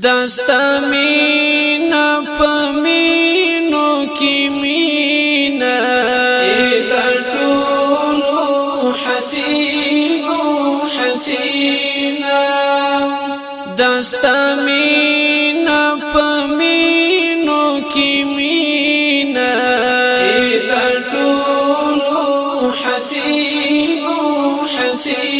دستا مینا پمینو کی مینا ټولو حسینو حسینا دستا مینا پمینو کی مینا ټولو حسینو حسینا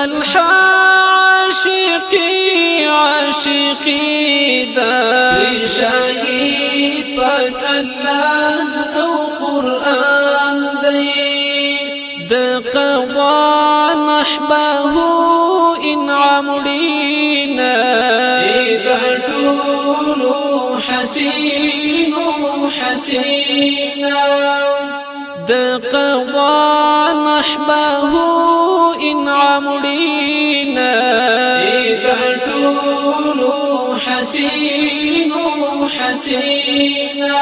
طلحه عاشقي عاشقي د شهید پاک الله أو قران دی د قضا نحبه انعام لينا إذا ټولو حسین حسینا د قضا نحبه حسینا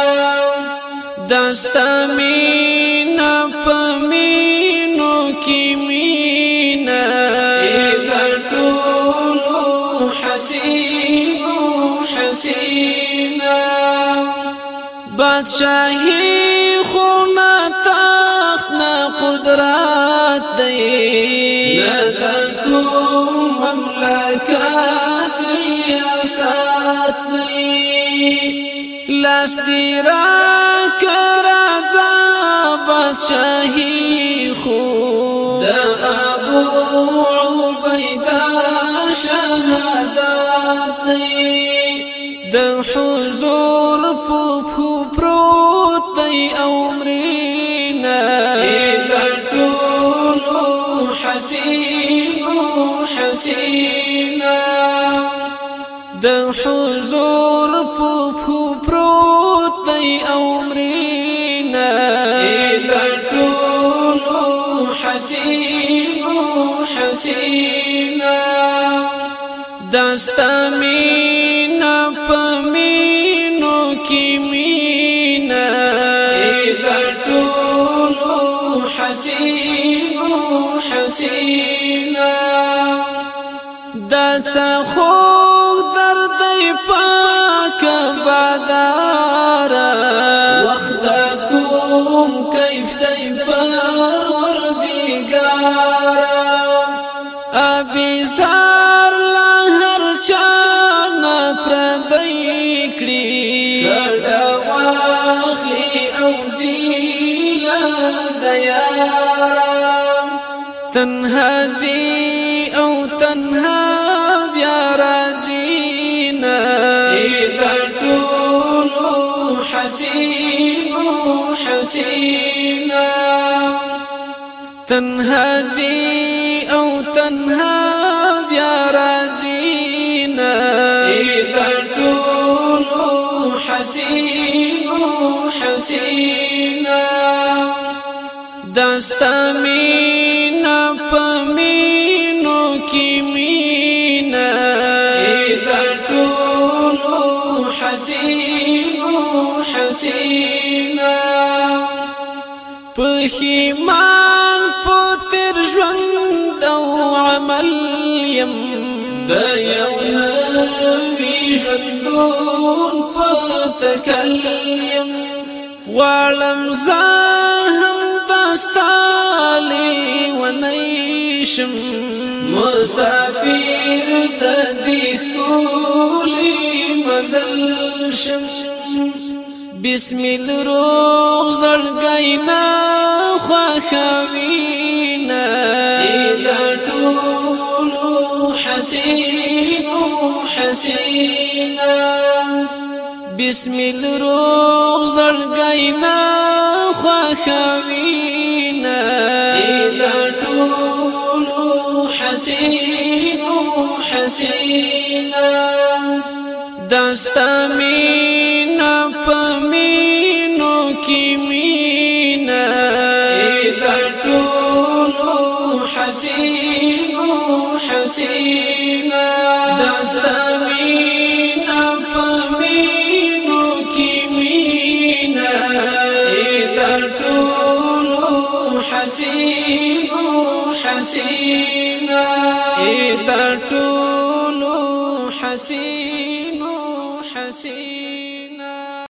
دستا مینا پمینو کی مینا اذا ټولو حسین حسینا بادشاہی خونا تخت نا قدرات دی لدکو مملکات دی را کرازا بادشاہی خود. ابو عبیدہ شهادات دی د حضور په پروت دی عمرنا د ټولو حسین حسینا د حضور عمرنا د ټولو حسین حسینا دستا مینا پمینو کی مینا دا ټولو حسین حسینا دا څخه درد پاک بادار تنها زی أو تنها بیا راځینا اذا ټولو حسین حسینا تنها زی أو تنها بیا راځینا اذا ټولو حسین حسینا مینا حسینا پخیمان پتر ژوند أو عمل یم د یو نوی ژوندون پتکلم غواړم زه هم دستالی ونیشم مسافر د دې شم بسم الروح زړګینا خوخوینا اذا ټولو حسین بسم الروح زړګینا ټولو حسین حسینا دستا مینا پمینو کی مینا اذا ټولو حسین حسینا دستا مینا پمینو کی مینا دا ټولو حسینو حسینا دا ټولو حسینو حسینا